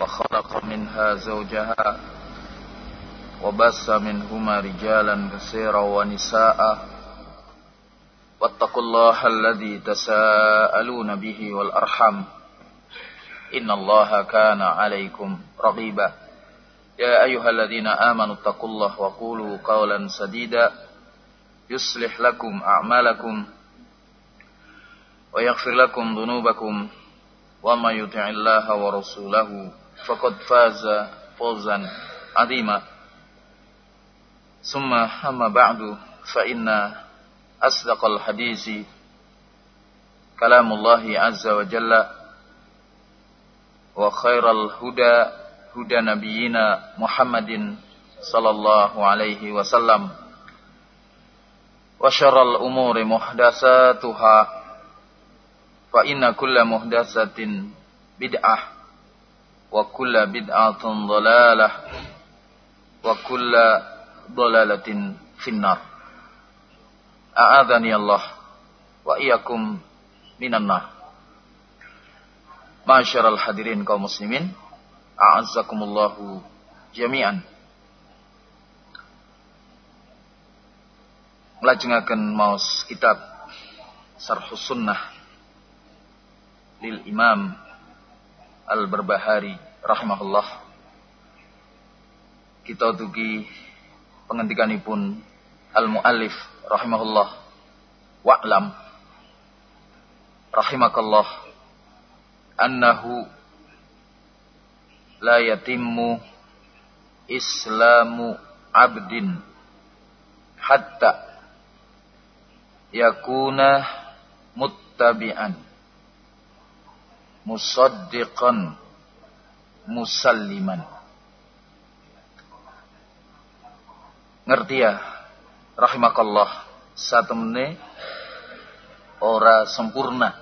وخلق منها زوجها وبث منهما رجالا كثيرا ونساء واتقوا الله الذي تساءلون به والأرحم إن الله كان عليكم رغيبا يا أيها الذين آمنوا اتقوا الله وقولوا قولا سديدا يصلح لكم أعمالكم ويغفر لكم ذنوبكم وما يطع الله ورسوله faqad faza fawzan azima. Summa hamma ba'du fa inna asdaqal hadisi kalamullahi azza wa jalla. Wa khairal huda huda nabiyina muhammadin sallallahu alaihi wasallam. Wa syarral umuri muhdasatuha fa inna kulla muhdasatin bid'ah. وكل بدعة ضلالة وكل ضلالة في النار أعاذني الله وإياكم من النار Masyarul hadirin kaum muslimin A'azzakumullahu jami'an Melajengakan maus kitab Sarhus Sunnah Lil Imam Al-Barbahari Rahimahullah. Kita tuki penghentikanipun al-muallif rahimahullah. Wa'lam. Rahimakallah. Annahu la yatimmu islamu abdin hatta yakuna muttabi'an musaddiqan. Musalliman. Ngerti ya? Rahimakallah. Satu menit. Ora sempurna.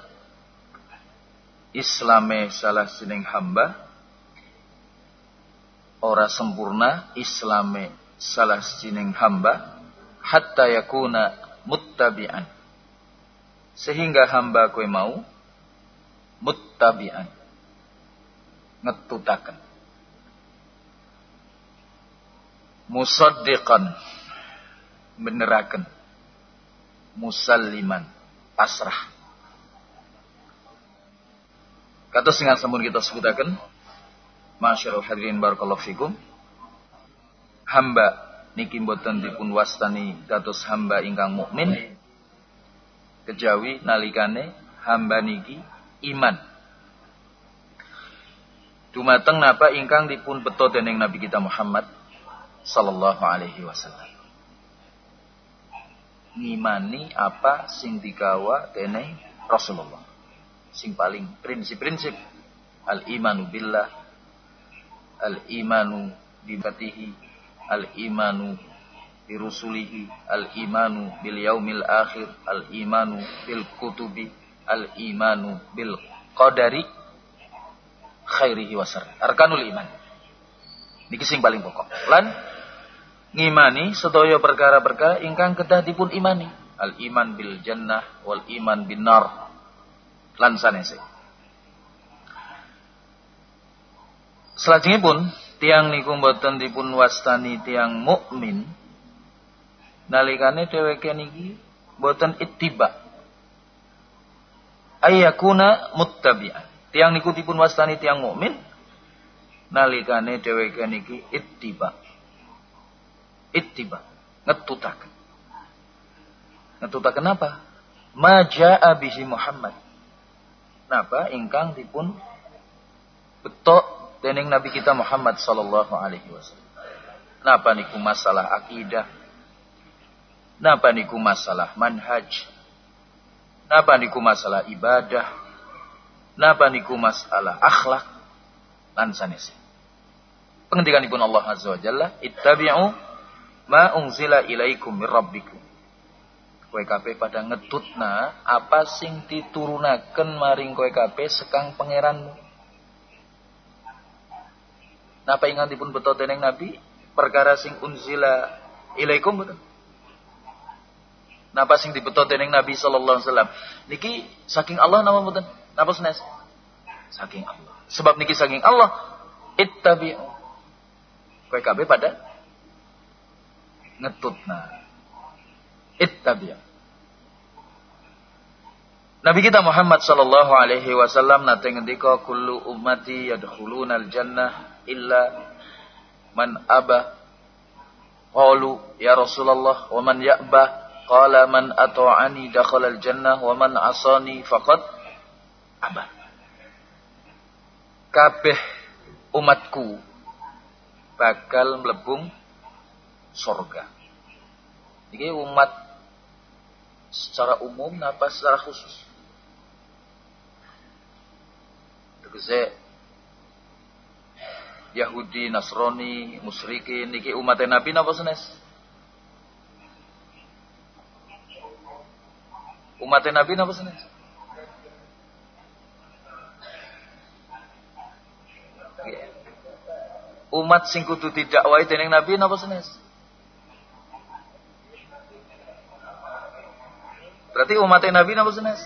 Islame salah sining hamba. Ora sempurna islame salah sining hamba. Hatta yakuna muttabi'an. Sehingga hamba kue mau muttabi'an. Ngetutakan. Musaddiqan. Beneraken musalliman. Pasrah. Kata singa sampun kita sebutaken masyarul hadirin barakallahu fikum. Hamba niki mboten dipun wastani dados hamba ingkang mukmin. Kejawi nalikane hamba niki iman dumateng napa ingkang dipun beto dening Nabi kita Muhammad sallallahu alaihi wasallam. Ngimani apa sing digawa dening Rasulullah. Sing paling prinsip-prinsip al imanu billah, al imanu bibatihi, al imanu birusulihi, al imanu bil yaumil akhir, al imanu bil kutubi, al imanu bil qadari khairihi wa Arkanul iman. Niki sing paling pokok. Lan ngimani sedaya perkara-perkara ingkang kedah dipun imani. Al iman bil jannah wal iman bin nar. Lan sanese. Pun tiang niku mboten dipun wastani tiang mukmin. Nalikane dheweke niki mboten ittiba ayakuna muttabi'an tiang niku dipun wastani tiang mukmin nalikane dheweke niki ittiba. Ittiba. Ngetutakan ngetutakan apa? Maja'a bihi Muhammad. Napa? Ingkang dipun betok dening Nabi kita Muhammad sallallahu alaihi wasallam. Napa niku masalah akidah? Napa niku masalah manhaj napa niku masalah ibadah? Napa niku masalah akhlak? Lan sanes pengendikanipun Allah azza wa jalla ittabi'u ma unzila ilaikum mir rabbikum. Kowe kabeh pada ngetutna apa sing diturunaken maring kowe kabeh sekang pangeranmu. Napa ingantipun beto dening nabi? Perkara sing unzila ilaikum betul napa sing dibeto dening nabi sallallahu alaihi wasallam niki saking Allah nama mboten napa senes saking Allah sebab niki saking Allah ittabi'u. Kowe kabeh pada ngetutna. Ittabi'u. Nabi kita Muhammad sallallahu alaihi wasallam nate ngendika kullu ummati yadkhulunal jannah illa man aba qalu ya Rasulullah wa man ya'ba qala man ata'ani dakhala al jannah wa man asani faqad aba. Kabeh umatku bakal melebung surga. Ini umat secara umum apa secara khusus? Tegese Yahudi, Nasrani, musyrikin niki umat Nabi napa senes? Umat Nabi napa senes? Umat sing kudu didakwai dening Nabi napa senes? Berarti umat Nabi napa senes?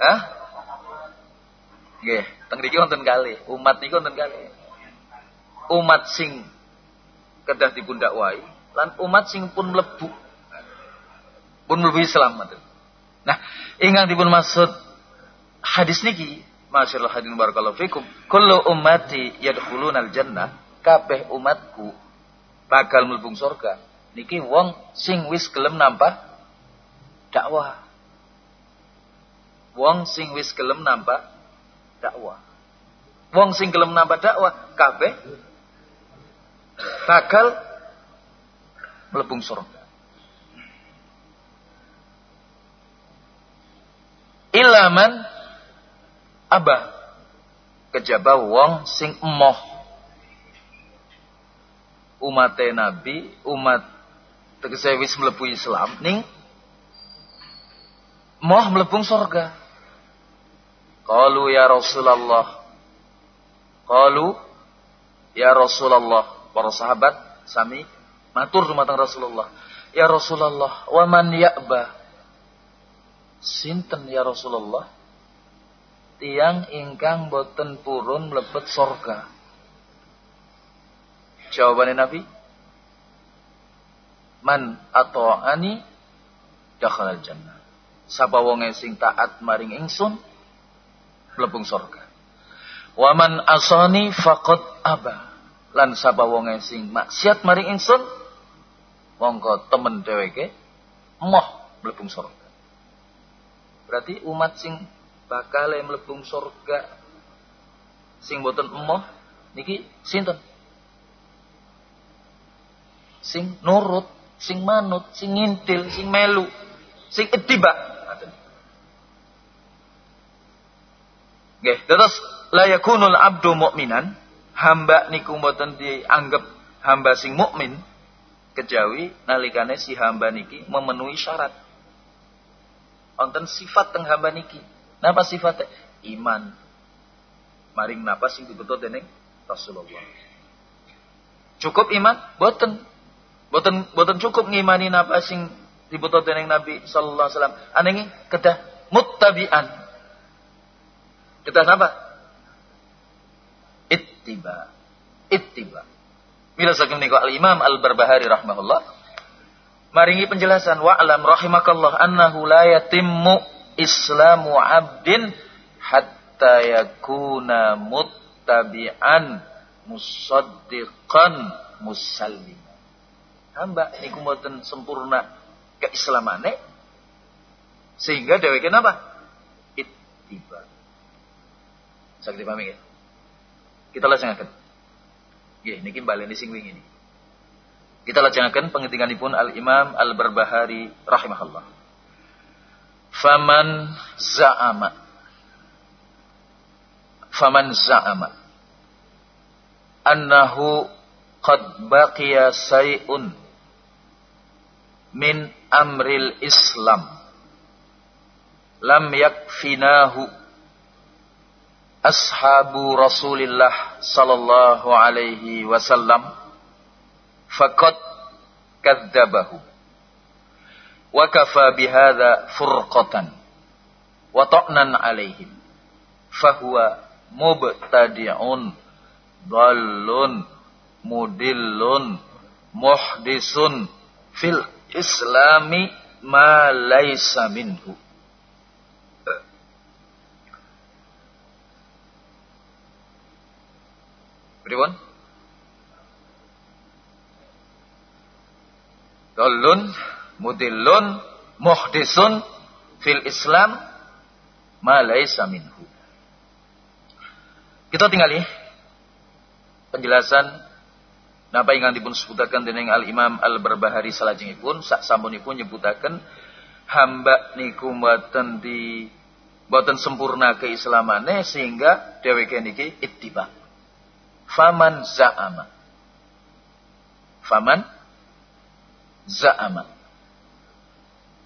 Hah? Nggih, teng mriki wonten kali, umat niku wonten kali. Umat sing kedah dipun dakwai lan umat sing pun mlebu pun mlebu Islam Nah, ingkang dipun maksud hadis niki, masyaallah hadirin barakallahu fikum, kullu ummati yadkhulunal jannah, kabeh umatku bakal mlebu surga. Niki wong sing wis gelem nampa dakwah wong sing wis gelem nambah dakwah. Wong sing gelem nambah dakwah kabeh bakal melebung surga. Ilaman abah kejaba wong sing emoh umat Nabi, umat tegese wis mlebu Islam ning moh melebung surga. Qalu ya Rasulullah. Qalu ya Rasulullah. Para sahabat sami matur dumateng Rasulullah. Ya Rasulullah, wa man ya'ba? Sinten ya Rasulullah? Tiang ingkang boten purun mlebet surga. Jawabannya Nabi, Man ato'ani dakhalal jannah. Sapa wonge sing taat maring ingsun mlebung surga. Waman asani faqad aba. Lan sapa wonge sing maksiat maring ingsun mongko temen dheweke moh mlebung surga. Berarti umat sing bakal mlebung surga sing boten emoh niki sinten? Sing nurut, sing manut, sing ngintil, sing melu, sing ittiba. Nggih, terus la yakunul abdu mukminan, hamba niku mboten dianggap hamba sing mukmin kejawi nalikane si hamba niki memenuhi syarat. Wonten sifat teng hamba niki. Napa sifatnya? Iman. Maring napa sing dibetul dening Rasulullah. Cukup iman? Boten. Boten boten cukup ngimani napa sing dibetul dening Nabi sallallahu alaihi wasallam. Anengi kedah muttabi'an kita apa? Ittiba. Ittiba. Bila saking niku al-Imam Al-Barbahari rahimahullah maringi penjelasan wa'lam rahimakallah annahu la yatimmu islamu 'abdin hatta yakuna muttabi'an musaddiqan musallim. Hamba niku mboten sempurna keislamannya sehingga dheweke napa? Ittiba. Saged dipahami ya? Kita lajengaken. Nggih, niki baleni sing wingi ini. Kita lajengaken pengintinganipun Al-Imam Al-Barbahari rahimahullah. Faman za'ama Faman za'ama annahu qad baqiya say'un min amril Islam lam yakfinahu ashabu Rasulillah sallallahu alaihi wasallam faqad kadzabahu wa kafa bihadza furqatan wa ta'nan alaihim fahuwa mubtadi'un dallun mudillun muhdisun fil islami ma laisa minhu Pripun? Dallun mudillun muhdisun fil Islam ma laisa. Kita tinggali penjelasan napa ingkang dipun sebutaken dening Al Imam Al Barbahari salajengipun sak sampunipun nyebutaken hamba niku mboten di mboten sempurna keislamannya sehingga dheweke niki ittiba. Faman za'ama. Faman za'ama.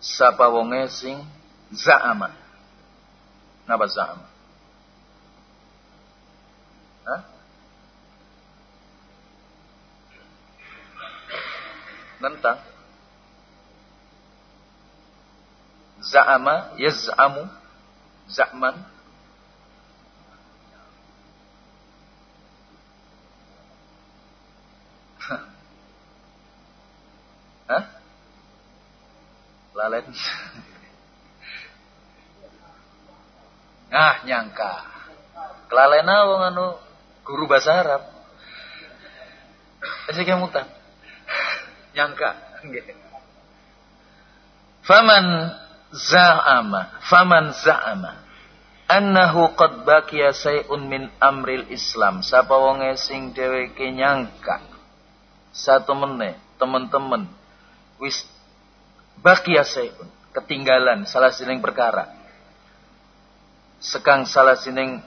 Sapa wonge sing za'ama. Napa za'ama? Nentang. Za'ama, yaz'amu, za'man. Hah? Lalen. ah, nyangka. Kelalena wong anu guru bahasa Arab. Esi kemutan. Nyangka. Faman za'ama, faman za'ama annahu qad baqiya say'un min amril Islam. Sapa wong sing dheweke nyangka satu meneh teman-teman wis baqiya say'un ketinggalan salah sining perkara. Sekang salah sining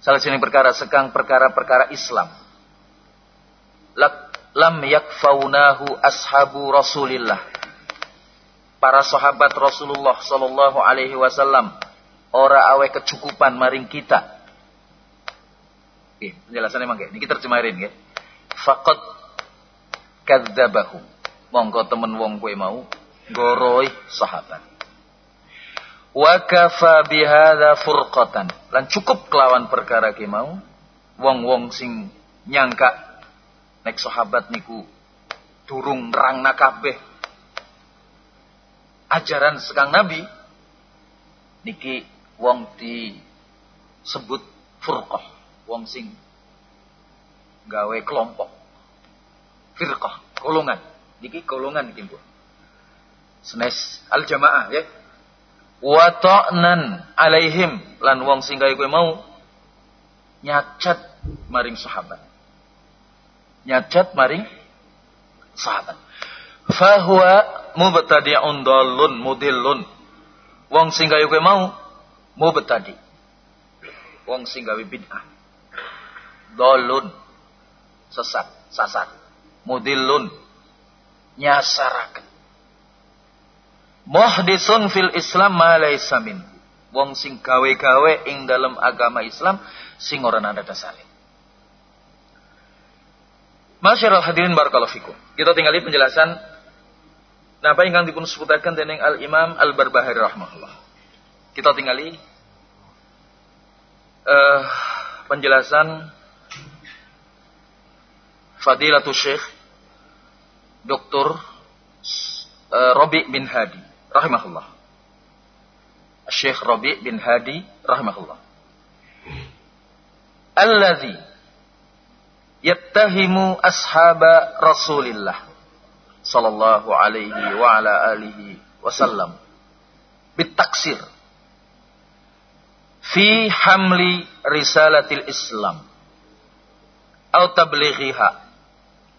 Salah sini perkara sekang perkara-perkara Islam. Lam yakfaunahu ashabu Rasulillah. Para sahabat Rasulullah sallallahu alaihi wasallam ora awe kecukupan maring kita. Oke, penjelasannya emang kayak ini kita terjemahin ya. Faqad kadzabahu. Monggo temen wong kue mau goroi sahabat. Wa kafa bihadza furqatan. Lan cukup kelawan perkara ki mau wong-wong sing nyangka nek sahabat niku durung nerangna kabeh ajaran sekang nabi niki wong disebut furqah, wong sing gawe kelompok. Firqah, golongan. Niki golongan niki, Bu. Senes al jamaah ya. Wa ta'nan alaihim. Lan wong sing gawe mau nyacat maring sahabat. Nyacat maring sahabat. Fahuwa mubtadi'un dallun mudillun. Wong sing gawe mau mubtadi. Wong sing gawe bid'ah. Dallun sesat sasat mudillun nyasaraken Muhdisun fil Islam ma laisa min. Wong sing gawe-gawe ing dalam agama Islam sing ora ada dasare. Masyarul hadirin barakallahu fikum. Kita tinggali penjelasan napa ingkang dipun sebutaken dening Al Imam Al Barbahari rahimahullah. Kita tinggali uh, penjelasan Fadilatul Syekh Dr. Uh, Robi bin Hadi rahimahullah. Syekh Rabi bin Hadi rahimahullah. Alladhi yattahimu ashaba Rasulillah sallallahu alaihi wa ala alihi wasallam bitaksir fi hamli risalatil Islam atau tablighiha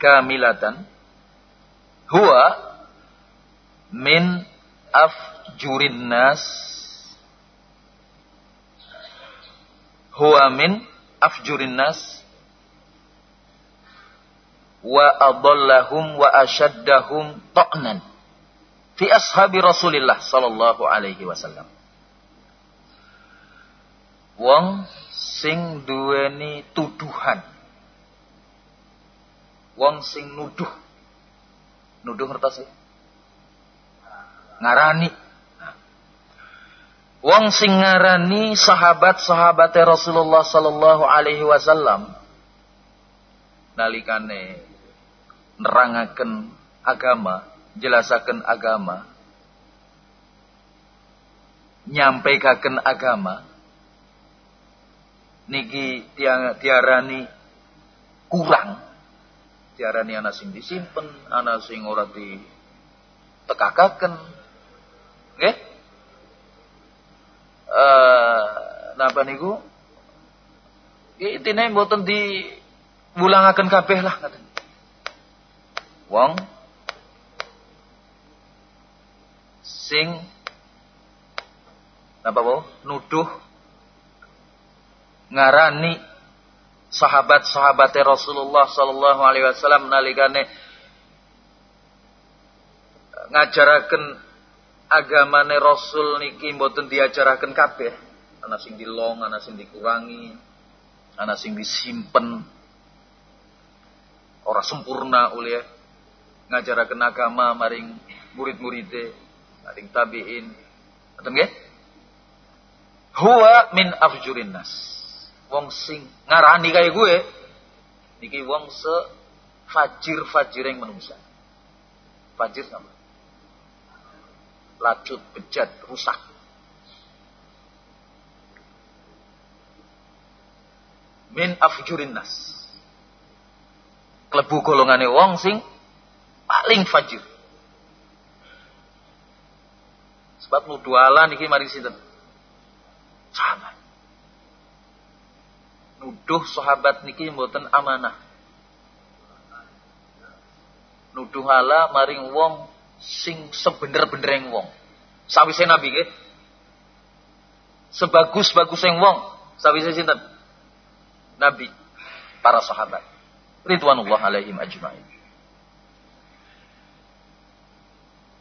kamilatan huwa min afjurin nas huwa min afjurin nas wa adallahum wa ashaddahum ta'nan fi ashabi Rasulillah sallallahu alaihi wasallam. Wong sing duweni tuduhan wong sing nuduh. Nuduh ngertos ya? Ngarani. Wong sing ngarani sahabat-sahabat Rasulullah sallallahu alaihi wasallam nalikane nerangaken agama, jelasaken agama, nyampaikaken agama niki diarani kurang diarani ana sing disimpen ana sing ora di tekakaken nggih eh napa niku? Intine mboten di wulangaken kabeh lah ngaten. Wong sing napa po nuduh ngarani sahabat-sahabat Rasulullah sallallahu alaihi wasallam nalikane ngajaraken agamane Rasul niki mboten diajaraken kabeh. Ana sing dilong, ana sing dikurangi, ana sing disimpen. Ora sempurna oleh ngajaraken agama maring murid-muride, maring tabi'in. Ngoten nggih? Huwa min afjurin nas. Wong sing ngarani kaya gue niki wong se fajir-fajir yang menungsa. Fajir sama lacut, bejat, rusak. Min afjurin nas. Klebu golongane wong sing paling fajir. Sebab nuduh Allah niki mari sinten? Sahabat. Nuduh sahabat niki mboten amanah. Nuduh Allah maring wong sing sebener-bener yang wong. Sawise Nabi nggih. Sebagus-bagus yang wong sawise sinten? Nabi, para sahabat. Ridwanullah alaihim ajmain.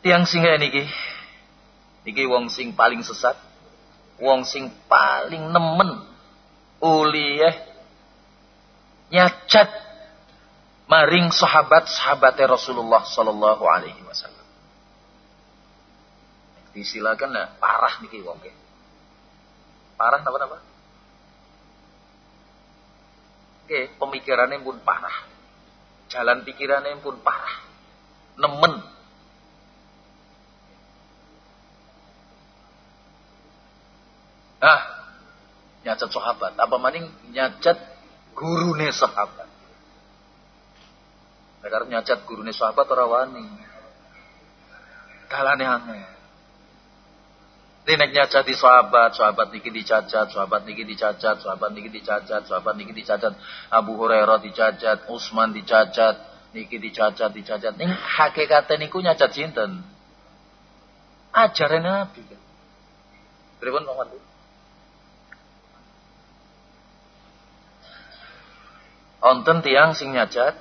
Tiang singa niki niki wong sing paling sesat, wong sing paling nemen uli ya nyacat maring sahabat sahabatnya Rasulullah sallallahu alaihi wasallam disilakan lah parah niki wong Parah apa apa? Oke, pemikirannya pun parah. Jalan pikirannya pun parah. Nemen. Ah, nyacat sahabat. Apa maning nyacat gurune sahabat. Agar nyacat gurune sahabat orang wani. Dalane aneh. Nenek nyacati sahabat, sahabat niki dicacat, sahabat niki dicacat, sahabat niki dicacat, sahabat niki dicacat. Abu Hurairah dicacat, Utsman dicacat, niki dicacat, dicacat. Ning hakikate niku nyacat sinten? Ajaran Nabi. Pripun Muhammad? Onten tiang sing nyacat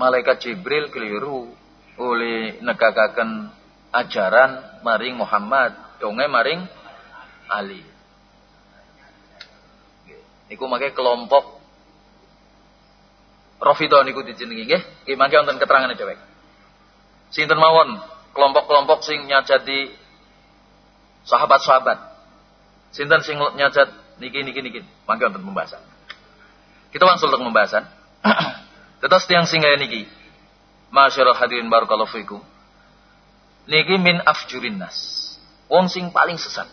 Malaikat Jibril keliru oleh negakaken ajaran maring Muhammad donge maring Ali. Niku make kelompok Rafidah niku dijenengi nggih. Iki mangke wonten keterangan dhewek sinten mawon? Kelompok-kelompok sing nyajati sahabat-sahabat. Sinten sing nyajat niki niki niki mangke wonten pembahasan kita langsung untuk pembahasan tetes tiang singgah niki Masyarul hadirin barakallahu fikum. Niki min afjurin nas. Wong sing paling sesat.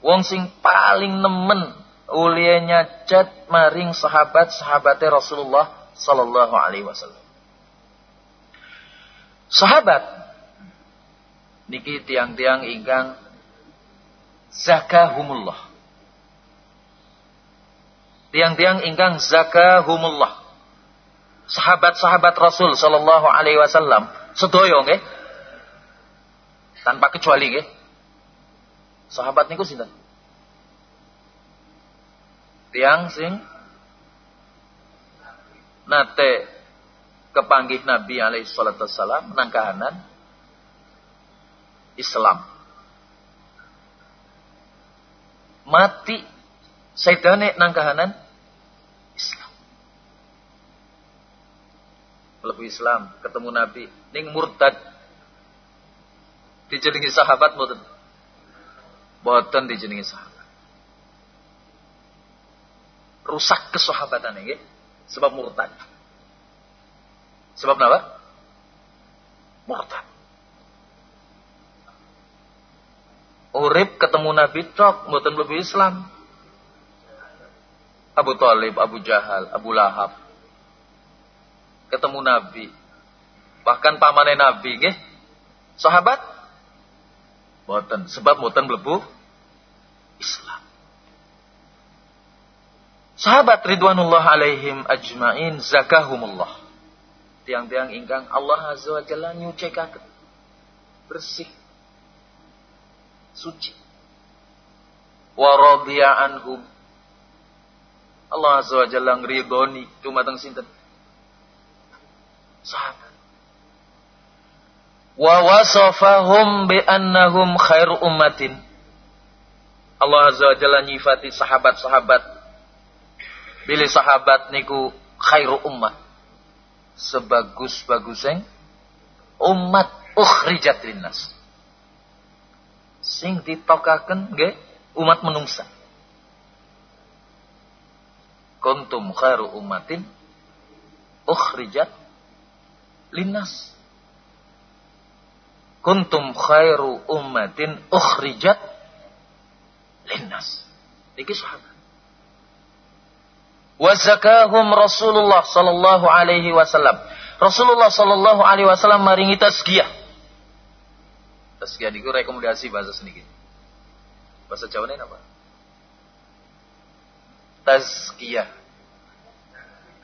Wong sing paling nemen ulianya cat maring sahabat-sahabatnya Rasulullah sallallahu alaihi wasallam. Sahabat niki tiang-tiang ingkang zakahumullah. Tiang-tiang ingkang zakahumullah. Sahabat-sahabat Rasul sallallahu alaihi wasallam. Sedoyo nggih? Tanpa kecuali nggih? Sahabat niku sinten? Tiang sing nate kepanggih Nabi alaihi salatu wassalam nang Islam. Mati saidane nang kahanan mlebu Islam, ketemu Nabi, ning murtad. Dijenengi sahabat mboten. Mboten dijenengi sahabat. Rusak kesahabatan nggih sebab murtad. Sebab apa? Murtad. Urip ketemu Nabi tok mboten lebih Islam. Abu Talib, Abu Jahal, Abu Lahab. Ketemu Nabi. Bahkan pamannya Nabi nggih. Sahabat mboten sebab mboten mlebu Islam. Sahabat ridwanullah alaihim ajmain zakahumullah. Tiang-tiang ingkang Allah azza wa jalla nyucikaken bersih suci. Wa anhum. Allah Azza wa Jalla ngridoni dumateng sinten? Sahabat. Wa wasafahum bi annahum khairu ummatin. Allah Azza wa Jalla nyifati sahabat-sahabat. Pilih sahabat niku khairu ummah. Sebagus-baguseng umat ukhrijat linnas sing ditokaken nggih umat menungsa. Kuntum khairu ummatin ukhrijat linnas. Kuntum khairu ummatin ukhrijat linnas. Iki sahabat. Wa zakahum Rasulullah sallallahu alaihi wasallam. Rasulullah sallallahu alaihi wasallam maringi tazkiyah Tazkiyah itu rekomendasi bahasa sedikit. Bahasa Jawa ini apa? Tazkiyah.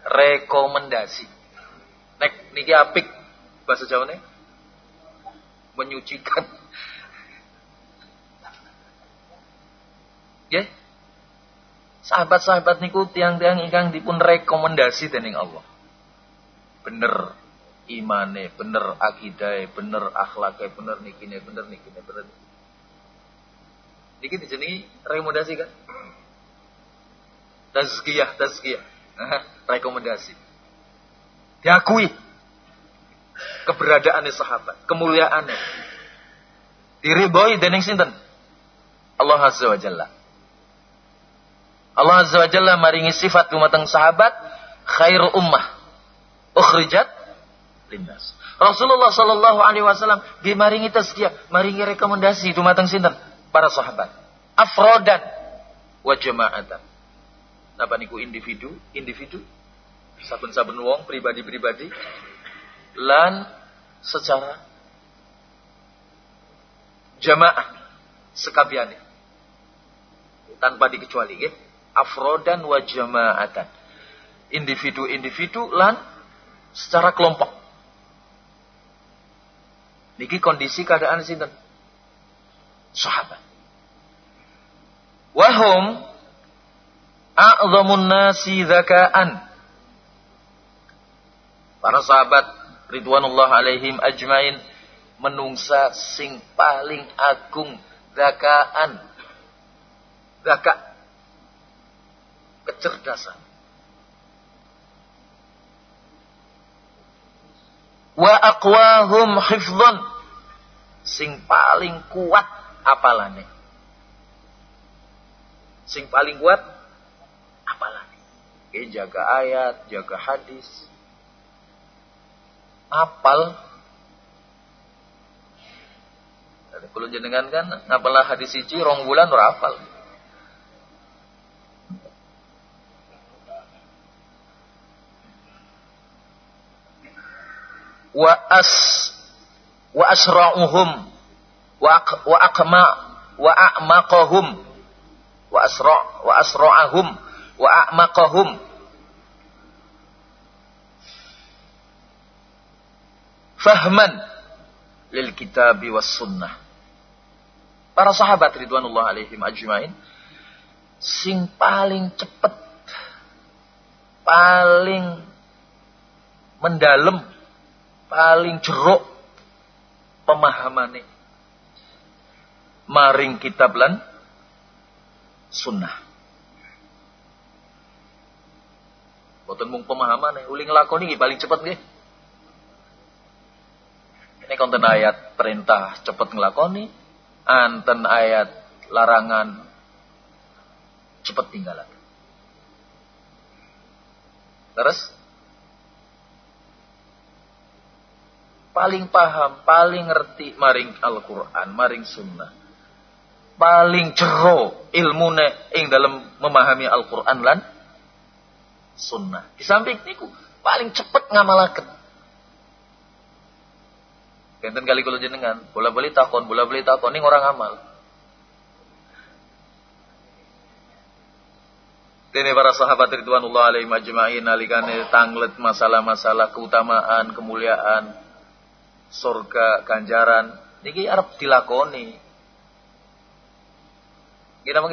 Rekomendasi. Nek niki apik bahasa Jawa ini menyucikan. Ya. Sahabat-sahabat niku tiang-tiang ingkang dipun rekomendasi dening Allah. Bener imane bener akidah bener akhlaknya bener nikine bener nikine bener niki dijenengi rekomendasi kan tazkiyah tazkiyah rekomendasi diakui keberadaannya sahabat kemuliaannya diridhoi dening sinten Allah azza wa jalla Allah azza wa jalla maringi sifat dumateng sahabat khairu ummah ukhrijat linnas. Rasulullah sallallahu alaihi wasallam dimaringi tazkiyah, maringi rekomendasi dumateng sinten? Para sahabat. Afrodan wa jama'atan. Napa niku individu, individu saben-saben wong pribadi-pribadi lan secara jamaah sekabiane tanpa dikecuali nggih afrodan wa jama'atan individu-individu lan secara kelompok Niki kondisi keadaan sinten? Sahabat. Wahum a'zamun nasi zaka'an. Para sahabat ridwanullah alaihim ajmain menungsa sing paling agung zaka'an. Zaka kecerdasan. wa aqwahum hifdzan sing paling kuat apalane sing paling kuat Oke, jaga ayat jaga hadis. Apal? Kalau jenengan kan ngapalah hadis siji rong bulan ora apal wa as wa asra'uhum wa wa aqma wa a'maqahum wa asra' wa asra'ahum wa a'maqahum fahman lil kitabi was sunnah para sahabat ridwanullah alaihim ajmain sing paling cepet paling mendalam paling jeruk pemahamannya maring kitab lan sunnah. Boten mung pemahaman uling lakoni paling cepat nggih. Ini konten ayat perintah cepet ngelakoni, anten ayat larangan cepet tinggalan. Terus paling paham, paling ngerti maring Al-Qur'an, maring sunnah. Paling jero ilmune ing dalam memahami Al-Qur'an lan sunnah. Di samping niku paling cepet ngamalaken. Kenten kali kula jenengan, bola beli takon, bola beli takon ning orang amal. Ini para sahabat Ridwanullah alaihi majma'in nalikane tanglet masalah-masalah keutamaan, kemuliaan, surga, ganjaran. Niki arep dilakoni. Gini apa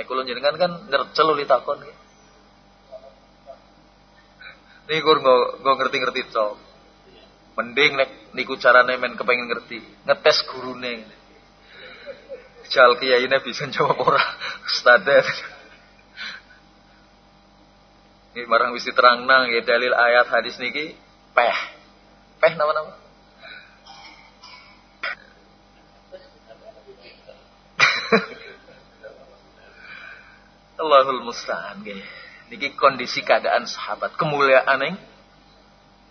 Nek kula jenengan kan ngercel takon nggih. Niki kur nggo ngerti-ngerti cok. Mending nek niku carane men kepengen ngerti, ngetes gurune. Jal ini bisa jawab ora ustadz. Ini barang terang nang ya dalil ayat hadis niki peh. Peh nama-nama. Allahul musta'an nggih. Niki kondisi keadaan sahabat, kemuliaan yang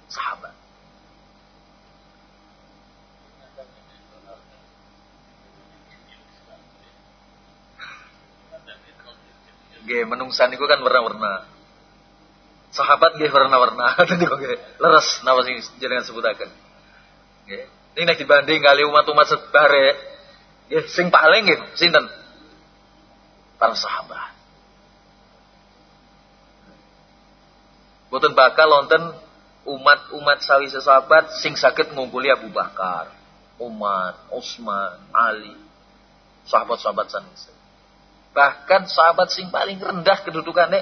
sahabat. Nggih, menungsan itu kan warna-warna. Sahabat nggih warna-warna. Tadi kok leres napa sing jenengan sebutaken. Nggih. Ini nek dibanding kali umat-umat sebare, nggih sing paling nggih sinten? Para sahabat. Boten bakal wonten umat-umat sawi sahabat sing sakit ngumpuli Abu Bakar, Umar, Utsman, Ali, sahabat-sahabat sanes. Bahkan sahabat sing paling rendah kedudukannya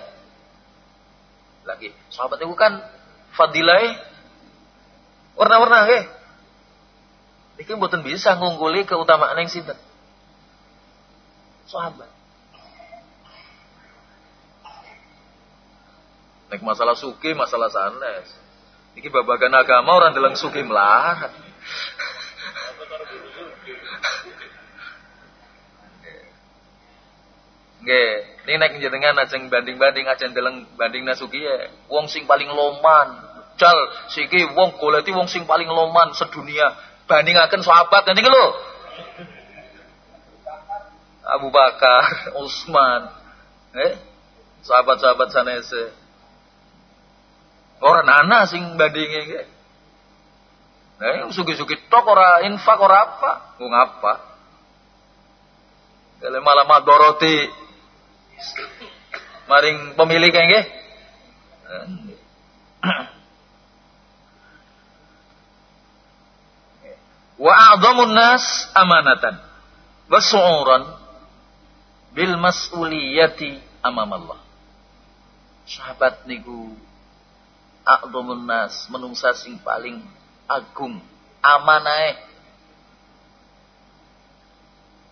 lagi. Sahabat itu kan fadilai warna-warna he. Iki mboten bisa ngungguli keutamaan yang sinten. Sahabat. Nek masalah suki, masalah sanes. Iki babagan agama orang dalam suki melarat. Nggih, ini nek jenengan ajeng banding-banding ajeng deleng banding nasuki ya. Wong sing paling loman. Jal siki wong goleti wong sing paling loman sedunia. Bandingaken sahabat nanti lho. Abu Bakar, Utsman, eh, sahabat-sahabat sanese. Orang anak sing bandinge iki. Nah, sugi-sugi tok ora infak ora apa, wong apa? Kalau malah madoroti maring pemilik nggih. Wa a'dhamun nas amanatan. Wa su'uran bil mas'uliyati amam Allah. Sahabat niku a'dhamun nas menungsa sing paling agung amanae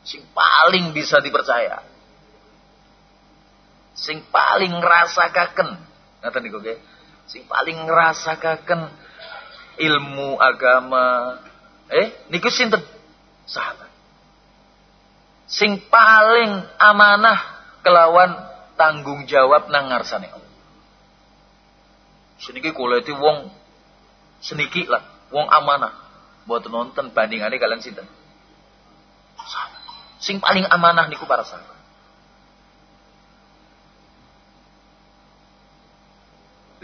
sing paling bisa dipercaya. Sing paling ngrasakaken. Ngaten niku nggih. Sing paling ngrasakaken ilmu agama. Eh niku sinten? Sahabat. Sing paling amanah kelawan tanggung jawab nang ngarsane Allah seniki kuleti wong seniki lah wong amanah. Buat nonton bandingannya kalian sinten? Sing paling amanah niku para sahabat.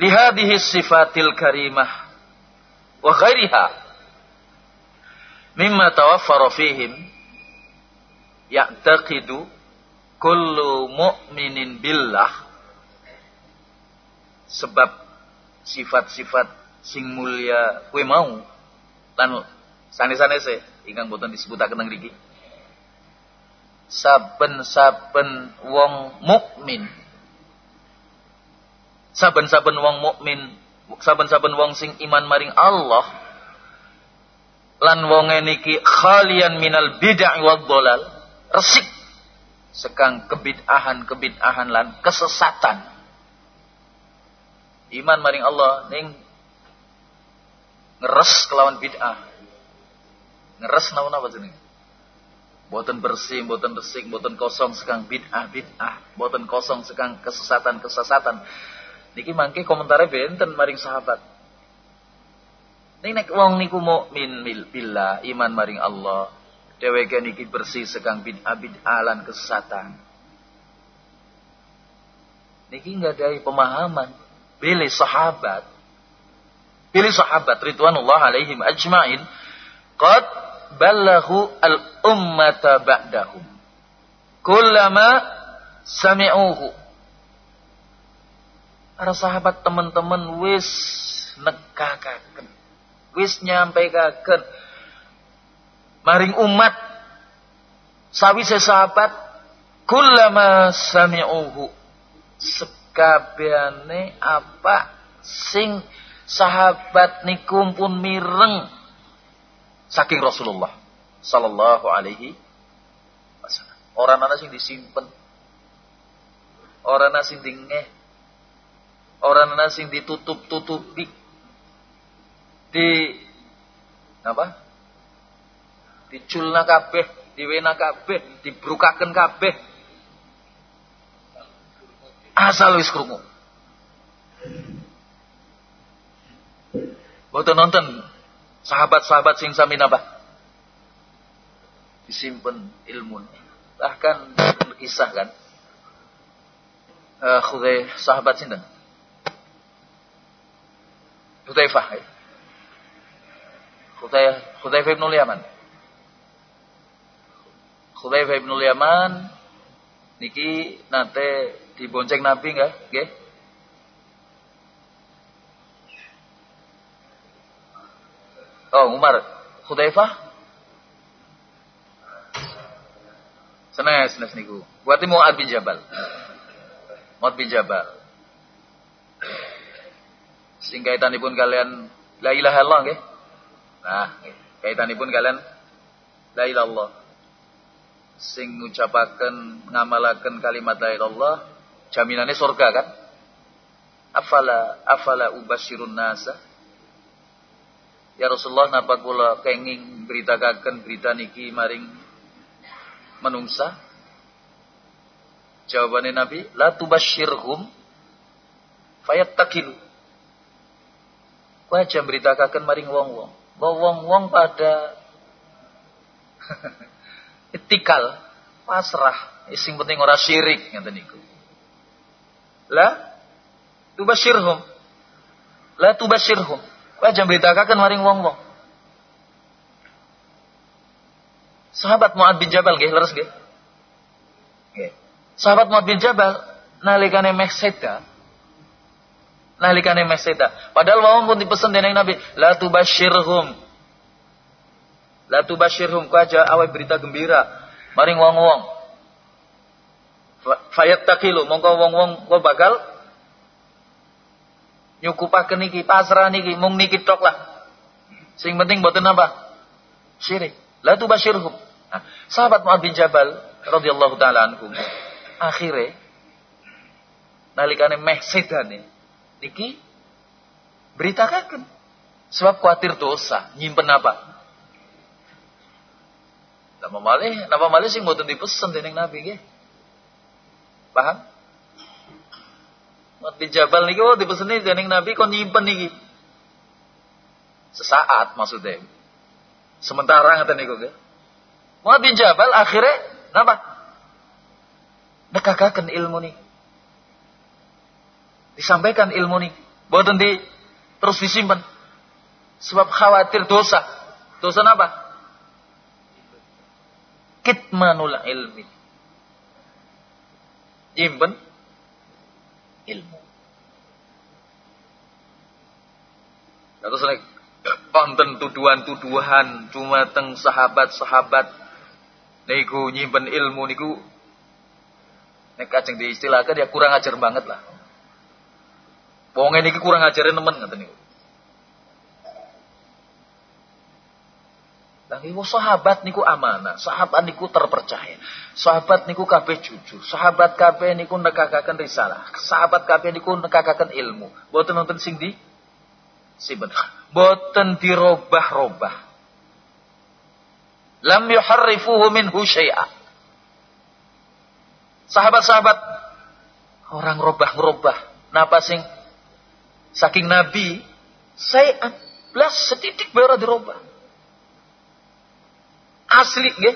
Lihadihi sifatil karimah wa ghairiha mimma tawaffara fihim ya'taqidu kullu mu'minin billah. Sebab sifat-sifat sing mulia kue mau. Lan sane-sanese ingkang boten disebutaken teng mriki. Saben-saben wong mukmin. Saben-saben wong mukmin, saben-saben wong sing iman maring Allah lan wong niki khalian minal bid'ah wad dolal resik sekang kebid'ahan kebid'ahan lan kesesatan iman maring Allah ning Ngeres kelawan bid'ah. Ngeres naon apa jenenge? Boten bersih, boten resik, boten kosong sekang bid'ah bid'ah, boten kosong sekang kesesatan kesesatan. Niki mangke komentare benten maring sahabat. Ning nek wong niku mukmin billah, iman maring Allah, dheweke niki bersih sekang bid'ah bid'ah lan kesesatan. Niki nggak ada pemahaman. Pilih sahabat. Pilih sahabat ridwanullah alaihim ajmain. Qad ballahu al-ummata ba'dahum. Kullama sami'uhu. Para sahabat teman-teman wis nekakaken. Wis nyampaikaken. Maring umat. Sawise sahabat. Kullama sami'uhu sekabehane apa sing sahabat niku pun mireng saking Rasulullah sallallahu alaihi wasallam. Orang ana sing disimpen. Orang ana sing dingeh. Orang ana sing ditutup-tutupi. Di apa? Diculna kabeh, diwena kabeh, dibrukaken kabeh Asal wis krungu. Boten nonton sahabat-sahabat sing sami napa? Disimpen ilmu. Bahkan kisah kan. Uh, Khudai sahabat sinten? Hudzaifah. Ya? Hudzaifah bin Yaman. Hudzaifah bin Yaman niki nate dibonceng Nabi enggak? Nggih. Oh, Umar, Hudzaifah? Senes, senes niku. Berarti Mu'ad bin Jabal. Mu'ad bin Jabal. Sing kaitanipun kalian la ilaha illallah nggih. Nah, kaitanipun kalian la ilaha. Sing ngucapaken ngamalaken kalimat la ilaha jaminannya surga kan? Afala afala ubashirun nasa? Ya Rasulullah napa kula kenging beritakaken berita niki maring menungsa? Jawabannya Nabi, la tubashirhum fayattakilu. Kau aja beritakaken maring wong-wong. Wong-wong pada etikal, pasrah, sing penting ora syirik ngeten niku. La tubashirhum. La tubashirhum. Wajah beritakan maring wong-wong. Sahabat Mu'ad bin Jabal nggih leres. Nggih. Sahabat Mu'ad bin Jabal nalikane meh seda nalikane meh seda. Padahal wong pun dipesen dening Nabi, la tubashirhum. La tubashirhum ku aja awe berita gembira maring wong-wong. Fayat takilu, mongko wong-wong kok bakal nyukupaken niki pasrah niki mung niki tok lah. Sing penting mboten apa? Syirik. La tu basyirhum. Nah, sahabat Mu'ad bin Jabal radhiyallahu taala anhu akhire nalikane meh sedane niki beritakan sebab khawatir dosa nyimpen apa Nama malih, nama malih sing mboten dipesen dening Nabi nggih. Paham? Mat Jabal niki oh dipeseni dening Nabi kon nyimpen niki. Sesaat maksudnya. Sementara ngaten niku nggih. Muad Jabal akhirnya napa? Nekakaken ilmu nih. Disampaikan ilmu nih. Boten di terus disimpan. Sebab khawatir dosa. Dosa apa? Kitmanul ilmi nyimpen ilmu. Terus nek konten tuduhan-tuduhan cuma teng sahabat-sahabat niku nyimpen ilmu niku nek kajeng diistilahkan ya kurang ajar banget lah. Wong ini kurang ajarin temen ngoten niku. Tapi sahabat niku amanah, sahabat niku terpercaya. Sahabat niku kabeh jujur, sahabat kabeh niku nekakaken risalah, sahabat kabeh niku nekakaken ilmu. Boten nonton sing di simpen. boten dirobah-robah. Lam yuharrifuhu minhu. Sahabat-sahabat orang robah-robah. Napa sing saking Nabi saya belas setitik bae dirobah. Asli nggih.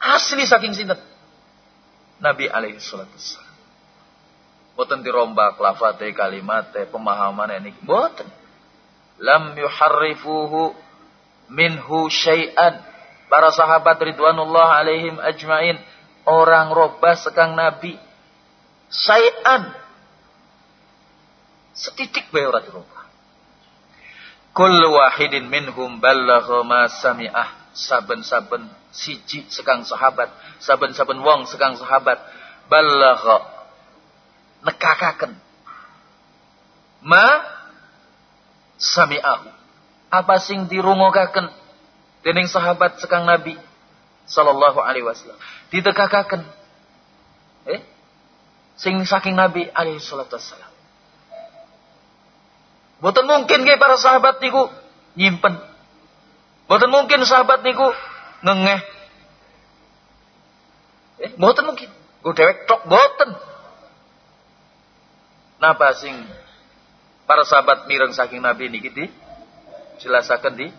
Asli saking sinten? Nabi alaihi salatu wassalam. Boten dirombak lafate kalimate pemahaman ini. Boten. Lam yuharrifuhu minhu syai'an. Para sahabat ridwanullah alaihim ajmain. Orang robah sekang Nabi. Syai'an. Setitik bae ora. Kul wahidin minhum ballagha ma sami'ah. Saben-saben siji sekang sahabat. Saben-saben wong sekang sahabat. Ballagha nekakaken. Ma sami'ahu. Apa sing dirungokaken? Dening sahabat sekang Nabi sallallahu alaihi wasallam. Ditekakaken. Eh? Sing saking Nabi alaihi salatu wasallam Boten mungkin ke para sahabat niku nyimpen. Boten mungkin sahabat niku ngengeh. Eh, boten mungkin. Gue dewek tok boten. Napa sing para sahabat mireng saking Nabi ini gitu jelasakan di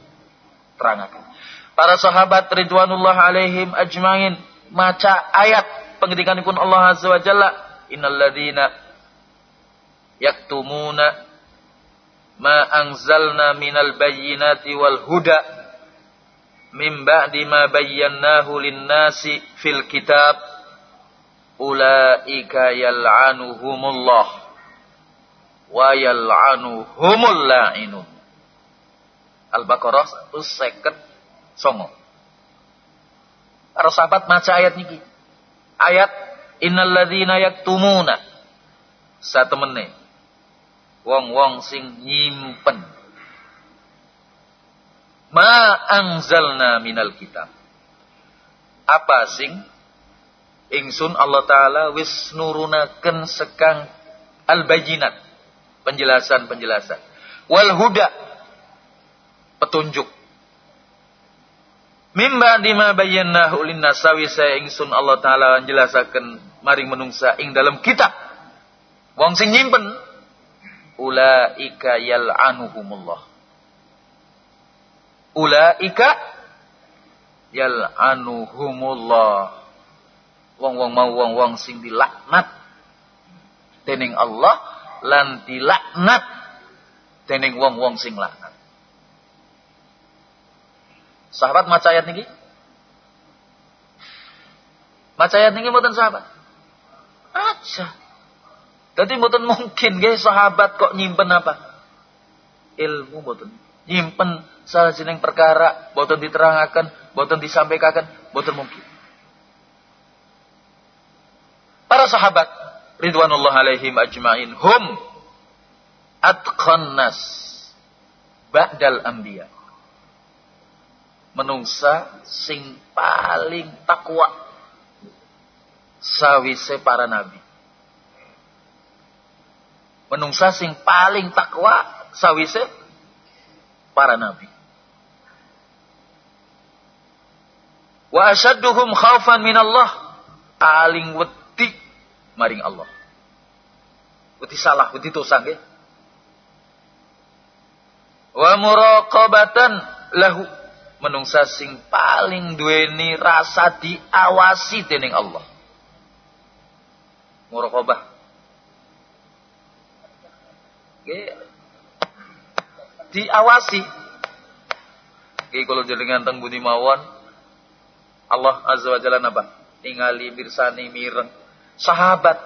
terangakan. Para sahabat ridwanullah alaihim ajmain maca ayat pun Allah Azza wa Jalla ladzina yaktumuna ma anzalna minal bayyinati wal huda min ba'di ma bayyanahu lin-nasi fil kitab ulaika yal'anuhumullah wa yal'anuhumul la'inun. Al-Baqarah 159. Para sahabat maca ayat niki. Ayat innal ladzina yaktumuna satemene wong-wong sing nyimpen ma anzalna minal kitab. Apa sing ingsun Allah taala wis nurunaken sekang al-bayyinat penjelasan-penjelasan. Wal huda petunjuk. Mimba dima bayyanahu linnasawi saya ingsun Allah taala menjelasaken maring menungsa ing dalam kitab. Wong sing nyimpen ulaika yal'anuhumullah. Ulaika yal'anuhumullah. Wong-wong mau wong-wong sing dilaknat dening Allah lan dilaknat dening wong-wong sing laknat. Sahabat maca ayat niki? Maca ayat niki mboten sahabat? Aja. Jadi mboten mungkin nggih sahabat kok nyimpen apa? Ilmu mboten. Nyimpen salah perkara mboten diterangaken, mboten disampaikan, mboten mungkin. Para sahabat ridwanullah alaihim ajmain hum atqan nas ba'dal anbiya menungsa sing paling takwa sawise para nabi menungsa sing paling takwa sawise para nabi wa asyadduhum khaufan minallah paling wedi maring Allah Wedi salah, wedi dosa nggih. Wa muraqabatan lahu menungsa sing paling duweni rasa diawasi dening Allah. Muraqabah. Nggih. Diawasi. Nggih kalau jenengan teng budi mawon Allah Azza wa Jalla napa? Ningali mirsani mireng. Sahabat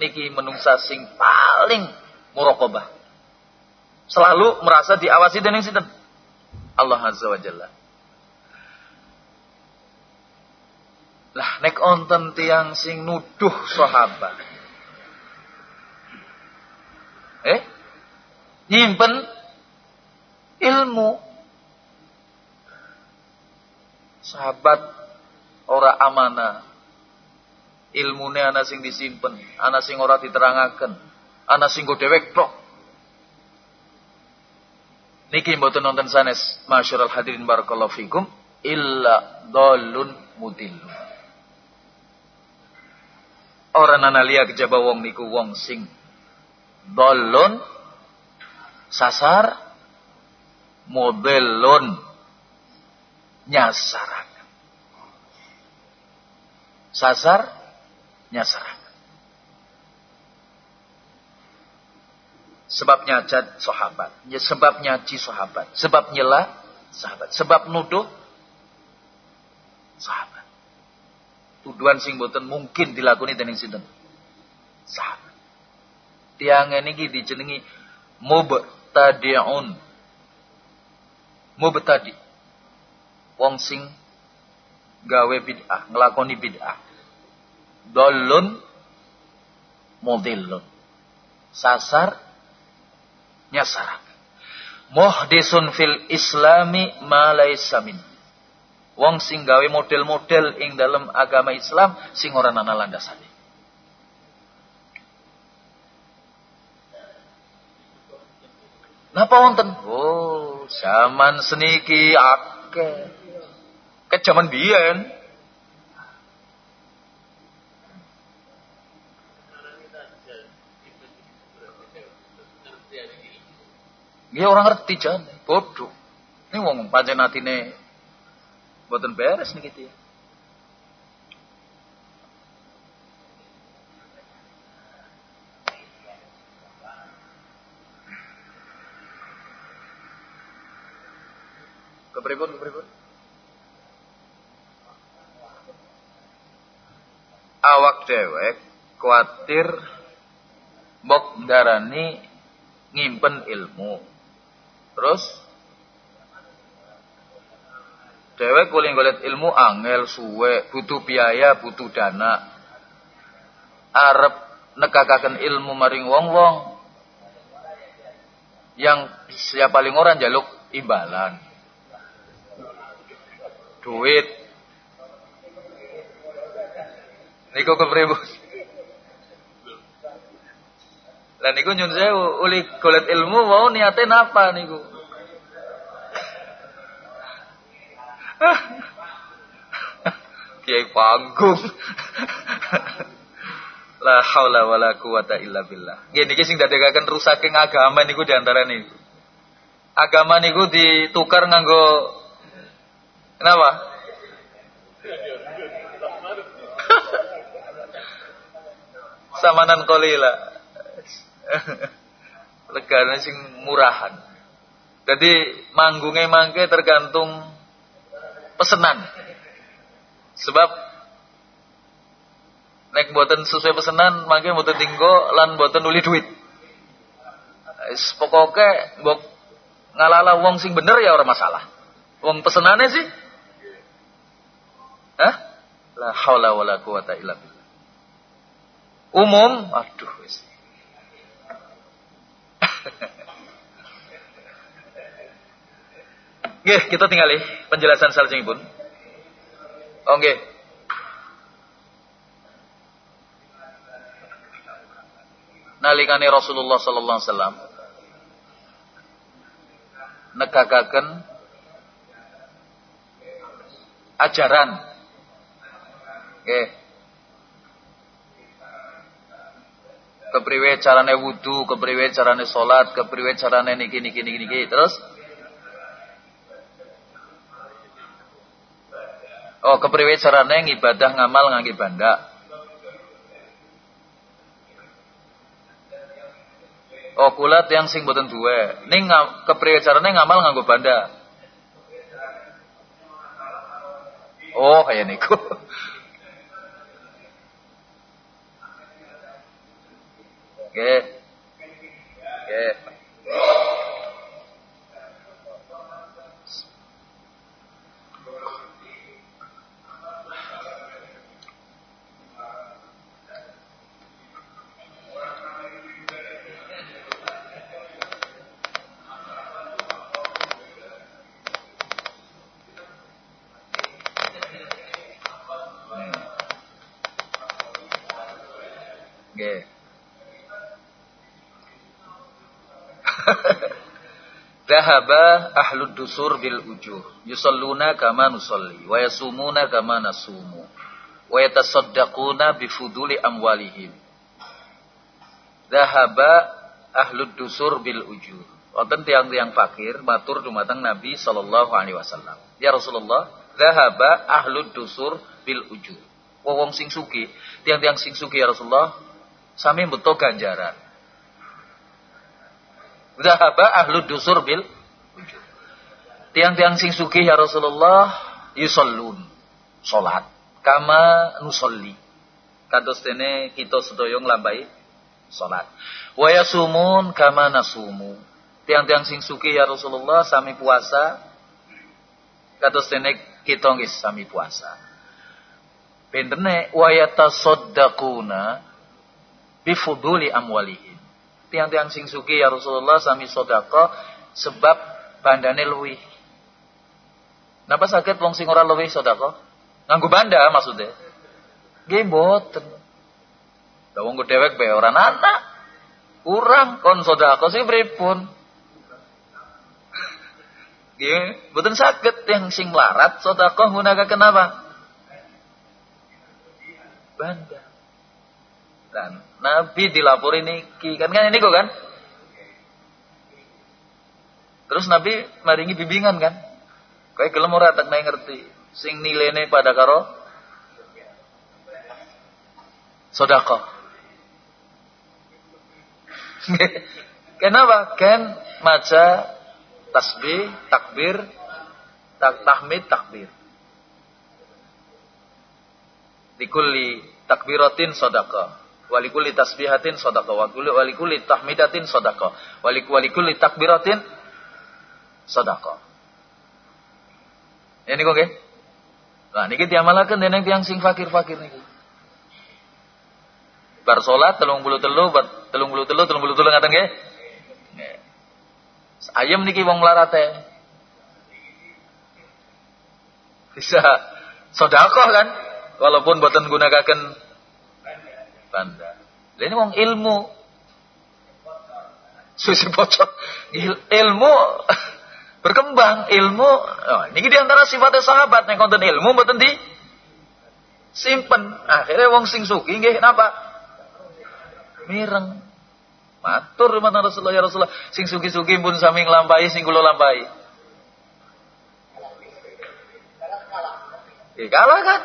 niki menungsa sing paling muraqabah. Selalu merasa diawasi dening sinten? Allah Azza wa Jalla. Lah nek onten tiang sing nuduh sahabat. Eh? Nyimpen ilmu. Sahabat ora amanah. Ilmune ana sing disimpen, ana sing ora diterangaken, ana sing go dhewek tok. niki mboten nonton sanes masyarul hadirin barakallahu fikum illa dolun mudillun orang analia kejaba wong niku wong sing dolun sasar modelon nyasarakan sasar nyasarakan sebabnya jad sahabat. Sebabnya ci sahabat. Sebab nyela sahabat. Sebab nuduh sahabat. Tuduhan sing boten mungkin dilakoni dening sinten? Sahabat. Tiang ini dijenengi mubtadi'un. Mubtadi. Wong sing gawe bid'ah ngelakoni bid'ah. Dolun mudillun sasar nyasarak muhdisun fil islami ma min. Wong sing gawe model-model ing dalam agama Islam sing ora ana landasane Napa wonten? Oh, zaman seniki akeh. Ke zaman biyen. Dia orang ngerti jan, bodoh. Ini wong pancen atine mboten beres nih gitu ya. Kepripun kepripun? Awak dewek kuatir mbok darani ngimpen ilmu. Terus Dewek kuling golet ilmu angel suwe, butuh biaya, butuh dana. Arab nekakaken ilmu maring wong-wong yang siapa paling orang jaluk imbalan. Duit. Niku kepribu. Lah niku nyun sewu uli golek ilmu mau niate napa niku? Kiai panggung. La haula wala quwata illa billah. Nggih niki sing dadekaken rusaking agama niku di antara niku. Agama niku ditukar nganggo Kenapa? Samanan kolila. Legane sing murahan. Jadi manggungnya mangke tergantung pesenan. Sebab nek buatan sesuai pesenan mangke buatan tinggo lan buatan nuli duit. Pokoknya mbok ngalala wong sing bener ya orang masalah. Wong pesenannya sih Hah? La haula wala quwata illa billah. Umum, aduh wis. Nggih, kita tinggali penjelasan pun. Oh nggih. Nalikane Rasulullah sallallahu alaihi wasallam negakaken ajaran. Nggih. kepriwe carane wudu, kepriwe carane salat, kepriwe carane niki niki niki niki. Terus Oh, kepriwe carane ngibadah ngamal ngangge banda. Oh, kulat yang sing boten duwe. Ning kepriwe carane ngamal nganggo banda. Oh, kayak niku. Nggih. Nggih. Dahaba ahlud dusur bil ujur. Yusalluna kama nusalli. Wa yasumuna kama nasumu. Wa yatasaddaquna bifuduli amwalihim. Dahaba ahlud dusur bil ujur. Wonten tiang-tiang fakir matur dumateng Nabi sallallahu alaihi wasallam. Ya Rasulullah, dahaba ahlud dusur bil ujur. Wong sing suki, tiang-tiang sing suki ya Rasulullah, sami beto ganjaran. Zahaba ahlu dusur bil Tiang-tiang sing sugih ya Rasulullah yusallun. Salat kama nusolli. Kados dene kita sedaya nglampahi salat. Wa yasumun kama nasumu. Tiang-tiang sing sugih ya Rasulullah sami puasa. Kados dene kita nggih sami puasa. Bentene wa yatasaddaquna bifuduli amwalihim tiang-tiang sing suki ya Rasulullah sami sodako sebab bandane luwih. Napa sakit wong sing ora luwih sodako? Nganggu banda maksudnya. Nggih mboten. Lah wong dewek bae ora anak. Kurang kon sodako sing pripun? Nggih, mboten sakit yang sing melarat sodako gunakan kenapa? Banda. Dan Nabi dilapori niki kan kan ini kok kan? Terus Nabi maringi bimbingan kan? Kayak gelem ora tak ngerti. Sing nilene pada karo sodako. Kenapa? Kan maca tasbih, takbir, tak tahmid, takbir. Dikulli takbiratin sodako walikuli tasbihatin sodako. Walikuli tahmidatin sodako. Walikuli takbiratin sodako. Ini kok nggih nah niki diamalaken dening tiyang sing fakir-fakir niki. Bar salat 33 bar 33 33 ngaten nggih? Ayam niki wong larate bisa sodakoh kan? Walaupun boten gunakaken banda. Ini wong ilmu. Susi bocor. Il, ilmu berkembang, ilmu. Oh, ini di antara sifatnya sahabat yang konten ilmu mboten di simpen. Akhirnya wong sing suki nggih napa? Mireng. Matur rumah Rasulullah ya Rasulullah. Sing suki-suki pun sami nglampahi sing kula lampahi. kalah kan?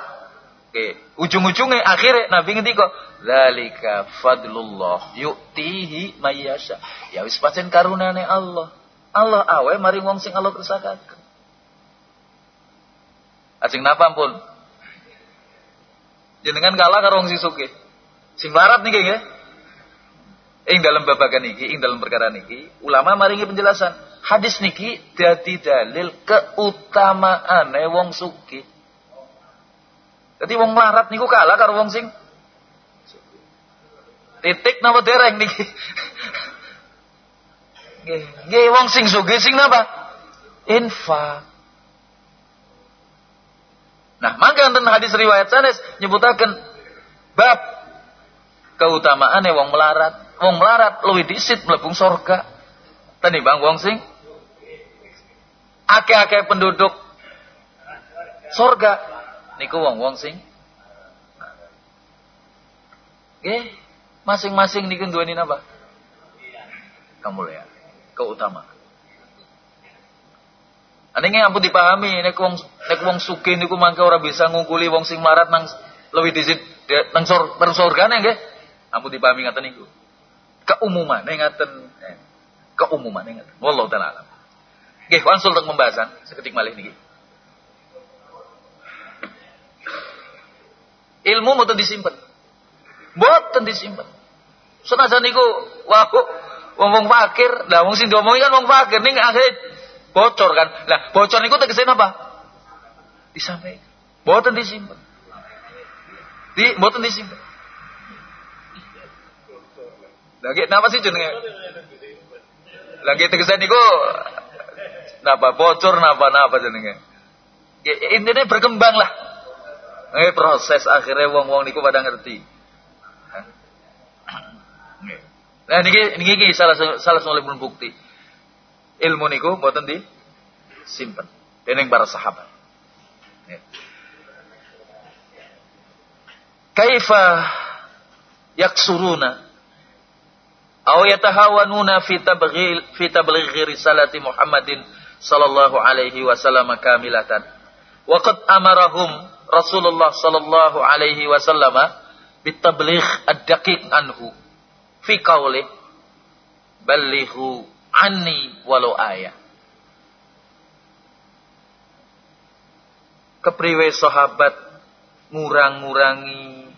Oke, ujung-ujungnya akhirnya Nabi ngendika, "Dzalika fadlullah yu'tihi mayyasha." Ya wis pancen karunane Allah. Allah awe mari wong sing Allah kersakaken. Ajeng napa pun? Jenengan kalah karo wong sing sugih. Sing larat niki nggih. Ing dalam babagan niki, ing dalam perkara niki, ulama maringi penjelasan. Hadis niki dadi dalil keutamaane wong sugih. Jadi wong melarat niku kalah karo wong sing titik napa dereng niki. Nggih, wong sing sugih sing napa? Infak. Nah, maka enten hadis riwayat sanes nyebutaken bab keutamaan wong melarat. Wong melarat luwih disit mlebung surga. Tenimbang wong sing akeh-akeh penduduk surga niku wong-wong sing Nggih, masing-masing niku duweni napa? Kemuliaan, keutamaan. Anehnya ampun dipahami, nek wong nek wong sugih niku mangke ora bisa ngungkuli wong sing marat nang lebih disit nang sor nang surgane nggih. Ampun dipahami ngaten niku. Keumuman ngaten. Eh, keumuman ngaten. Wallahu taala alam. Nggih, wangsul untuk pembahasan seketik malih niki. Ilmu mboten disimpen. Mboten disimpen. Senajan niku wah wong fakir, lah wong sing diomongi kan wong fakir ning akhir bocor kan. Lah bocor niku tegese apa? Disampaikan. Mboten disimpen. Di mboten disimpen. Lagi napa sih jenenge? Lagi tegese niku napa bocor napa napa jenenge? Intinya berkembang lah. Eh proses akhirnya wong-wong niku pada ngerti. Nah niki niki salah salah pun bukti. ilmu niku mboten di simpen dening para sahabat. Ya. Kaifa yaksuruna aw yatahawanuna fi tabghil fi tablighi risalati Muhammadin sallallahu alaihi wasallam kamilatan. Wa qad amarahum Rasulullah sallallahu alaihi wasallam bitabligh ad-daqiq anhu fi qawli ballighu anni walau ayat. Kepriwe sahabat ngurang-ngurangi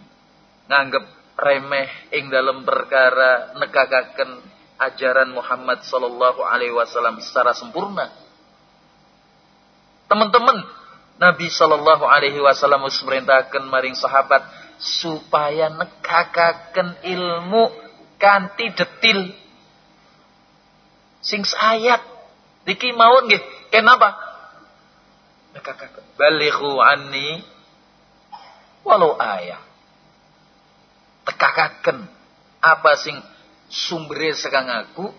nganggep remeh ing dalam perkara negakaken ajaran Muhammad sallallahu alaihi wasallam secara sempurna. Teman-teman, Nabi sallallahu alaihi wasallam merintahkan maring sahabat supaya negakaken ilmu kanti detil. Sing ayat diki mawon nggih. Kenapa? Balighu anni walau ayat tekakaken. Apa sing sumbere sekang aku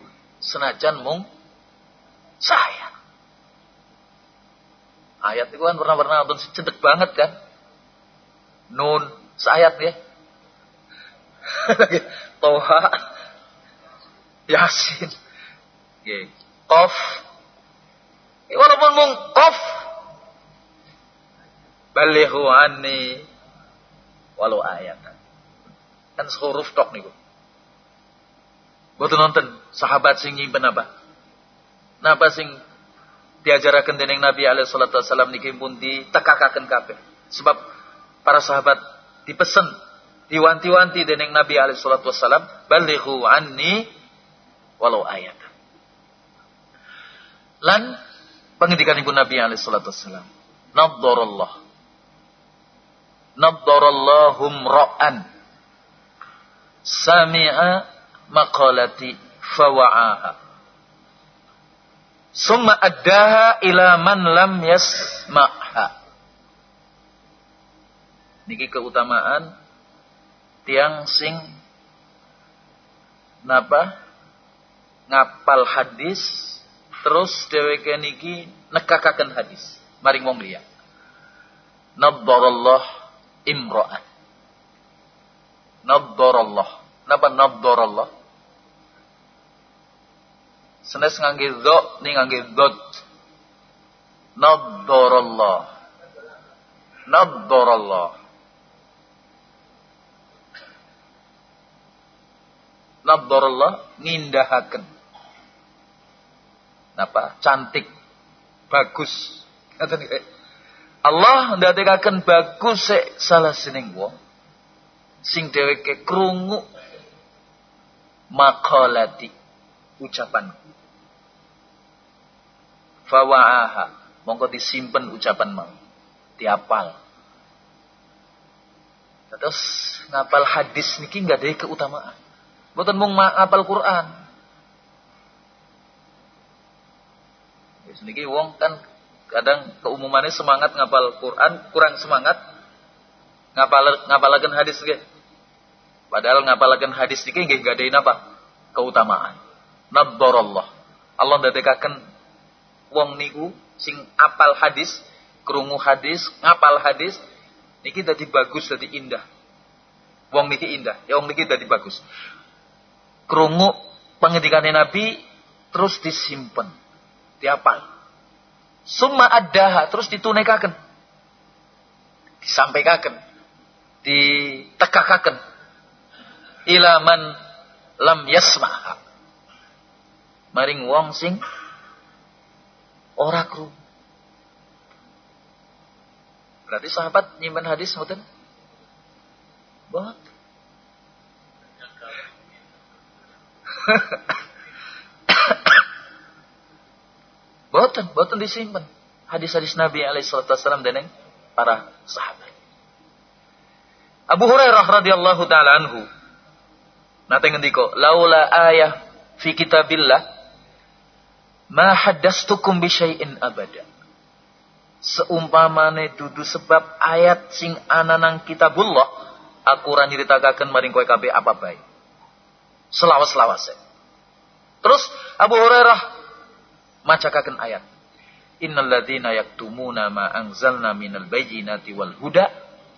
senajan mung saya. Ayat itu kan pernah-pernah nonton cedek banget kan. Nun sayat ya toha yasin kof walaupun mung kof balighu anni walau ayat. Kan huruf tok niku. Boten nonton sahabat sing nyimpen apa? Napa sing diajaraken dening Nabi alaihi salatu wasallam niki pun ditekakaken kabeh. Sebab para sahabat dipesen, diwanti-wanti dening Nabi alaihi salatu wasallam, "Balighu anni walau ayat." Lan pengendikan ibu Nabi alaihi salatu wasallam, "Naddarallah. Naddarallahu ra'an. Sami'a maqalati fawa'aha summa addaha ila man lam yasma'ha. Niki keutamaan tiang sing napa ngapal hadis terus dheweke niki nekakaken hadis maring wong liya naddarallahu imra'an. Nabdarallah. Napa nabdarallah? Senes ngangge dho ni ngangge dot. Nabdarallah. Nabdarallah. Nabdarallah nindahaken. Napa? Cantik. Bagus. Allah ndadekaken bagus sik salah sining wong. Sing dheweke krungu. Maqalati ucapanku fawaaha. Mongko disimpen ucapan mau. Diapal. Terus ngapal hadis niki nggak ada keutamaan bukan mau ngapal Quran. Wis niki wong kan kadang keumumannya semangat ngapal Quran kurang semangat ngapal ngapalaken hadis ge padahal ngapalaken hadis iki nggih gadain apa? Keutamaan. Naddarallah Allah ndadekaken wong niku sing apal hadis krungu hadis ngapal hadis niki dadi bagus dadi indah. Wong niki indah. Ya wong niki dadi bagus krungu pengedikane Nabi terus disimpen diapal Summa addaha terus ditunaikan. Disampaikan. Ditekakaken. Ilaman lam yasmaha. Maring wong sing ora kru. Berarti sahabat nyimpen hadis mboten? Bot. Boten, boten disimpan. Hadis-hadis Nabi alaihissalam dan para sahabat. Abu Hurairah radhiyallahu taala anhu nate ngendiko, "Laula ayah fi kitabillah ma haddastukum bi syai'in abada." Seumpamane dudu sebab ayat sing ananang kitabullah, aku ora nyeritakaken maring kowe kabeh apa bae. Selawas-lawase. Terus Abu Hurairah Macakaken ayat. Innal ladzina yaktumuna ma anzalna minal bayyinati wal huda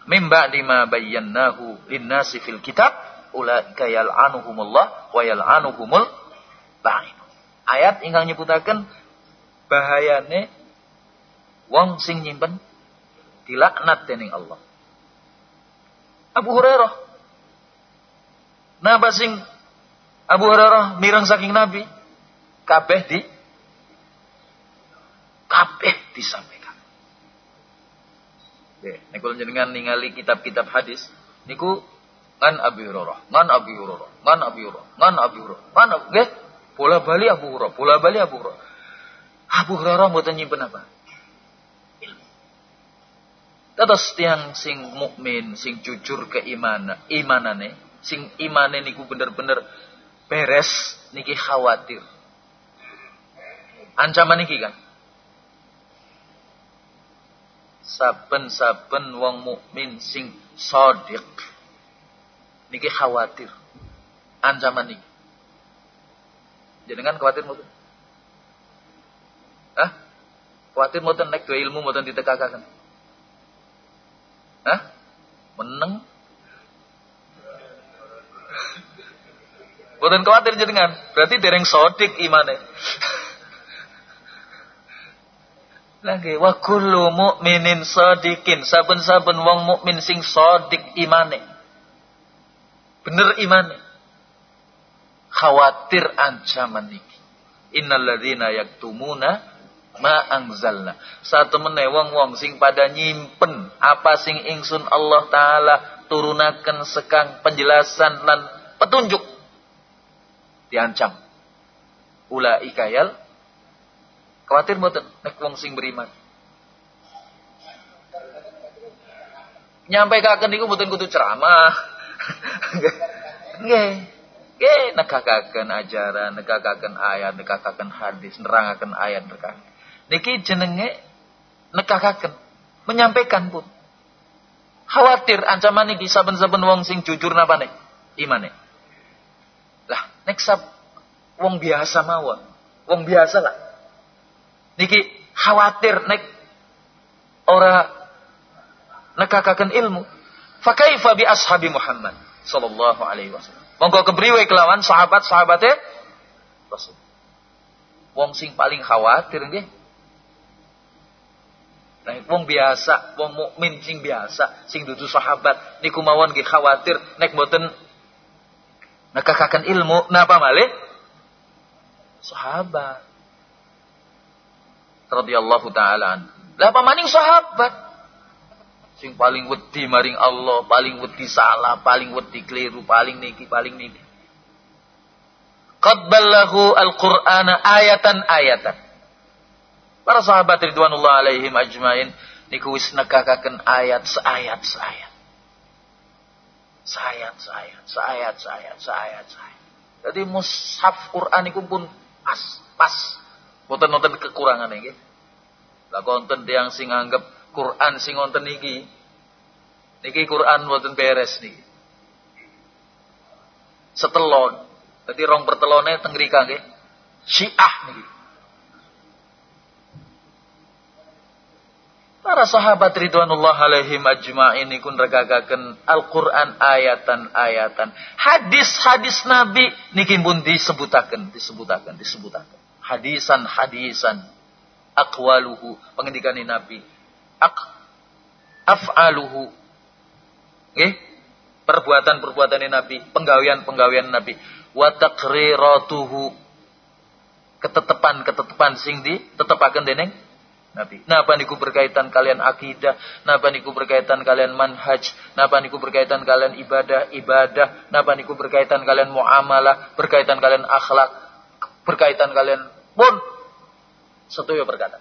mim ba'di ma bayyanahu lin-nasi fil kitab ulaika yal'anuhumullah wa yal'anuhumul la'in. Ayat ingkang nyebutaken bahayane wong sing nyimpen dilaknat dening Allah. Abu Hurairah. Napa sing Abu Hurairah mireng saking Nabi kabeh di kabeh disampaikan. Nggih, niku jenengan ningali kitab-kitab hadis niku ngan Abu Hurairah, ngan Abu Hurairah, ngan Abu Hurairah, ngan Abu Hurairah, ngan nggih, bola bali Abu Hurairah, bola bali Abu Hurairah. Abu Hurairah mboten nyimpen apa? Terus tiang sing mukmin, sing jujur ke iman, imanane, sing imane niku bener-bener beres niki khawatir. Ancaman niki kan. Saben-saben wong mukmin sing sadiq niki khawatir. Ancaman niki. Jenengan khawatir mboten? Hah? Khawatir mboten nek ilmu mboten ditekakaken. Hah? Meneng Boten khawatir jenengan. Berarti dereng sodik imane. Lagi wa kullu mu'minin sadikin. Saben-saben wong mukmin sing sodik imane. Bener imane. Khawatir ancaman niki. Innal ladzina yaktumuna ma anzalna. Satu meneh wong-wong sing pada nyimpen apa sing ingsun Allah taala turunaken sekang penjelasan lan petunjuk diancam. Ula ikayal khawatir mboten nek wong sing beriman. Nyampaikaken niku mboten kudu ceramah. Nggih. Nggih negakaken ajaran, negakaken ayat, negakaken hadis, nerangaken ayat mereka. Niki jenenge negakaken, menyampaikan pun. Khawatir ancaman niki saben-saben wong sing jujur napa nih? Imane. Nek sab wong biasa mawon. Wong biasa lah. Niki khawatir nek ora nekakaken ilmu. Fakaifa bi ashabi Muhammad sallallahu alaihi wasallam. Monggo kebriwe kelawan sahabat-sahabate Rasul. Wong sing paling khawatir nggih. Nah, wong biasa, wong mukmin sing biasa, sing dudu sahabat niku mawon nggih khawatir nek mboten Nekakakan ilmu, napa malih? Sahabat. Radhiyallahu taala. Lah apa maning sahabat? Sing paling wedi maring Allah, paling wedi salah, paling wedi keliru, paling niki, paling niki. Qad balaghu al-Qur'ana ayatan-ayatan. Para sahabat ridwanullah alaihim ajmain niku wis ayat seayat seayat sayat, sayat, sayat, sayat, sayat, sayat. Jadi mushaf Quran itu pun pas, pas. Boten nonton kekurangan ini. Lah konten yang sing anggap Quran sing nonton niki. Niki Quran boten beres niki. Setelon. Jadi rong pertelone teng ngrika. Syiah niki. Para sahabat ridwanullah alaihim ajma'in ikun regagaken Al-Qur'an ayatan-ayatan. Hadis-hadis Nabi niki pun disebutaken, disebutaken, disebutaken. Hadisan-hadisan aqwaluhu pengendikane Nabi. Ak af'aluhu. Nggih? Perbuatan-perbuatan Nabi, penggawean-penggawean Nabi. Wa taqriratuhu. Ketetapan-ketetapan sing ditetepaken dening Nabi. Napa niku berkaitan kalian akidah, napa niku berkaitan kalian manhaj, napa niku berkaitan kalian ibadah, ibadah, napa niku berkaitan kalian muamalah, berkaitan kalian akhlak, berkaitan kalian pun satu ya berkata.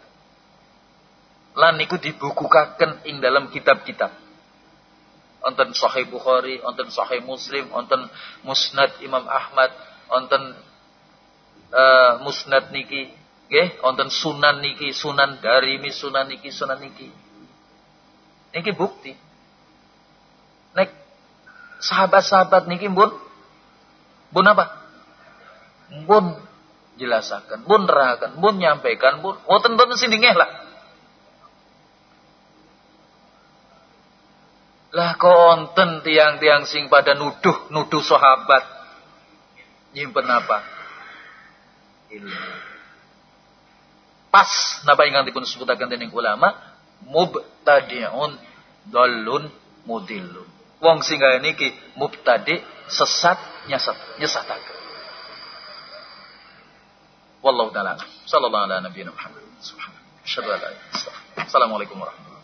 Lan niku dibukukaken ing dalam kitab-kitab. Onten Sahih Bukhari, onten Sahih Muslim, onten Musnad Imam Ahmad, onten uh, Musnad niki Nggih, wonten sunan niki, sunan dari mi sunan niki, sunan niki. Niki bukti. Nek sahabat-sahabat niki pun pun apa? Pun jelasaken, pun nerahaken, pun nyampaikan, pun wonten-wonten sindingeh lah. Lah konten tiang-tiang sing pada nuduh, nuduh sahabat. Nyimpen apa? Ilmu. Pas napa ingkang dipun sebutaken dening ulama, mubtadi'un dallun mudillun. Wong sing kaya niki mubtadi sesat nyesat nyesataken. Wallahu taala. Sallallahu ala nabiyina Muhammad. Assalamualaikum warahmatullahi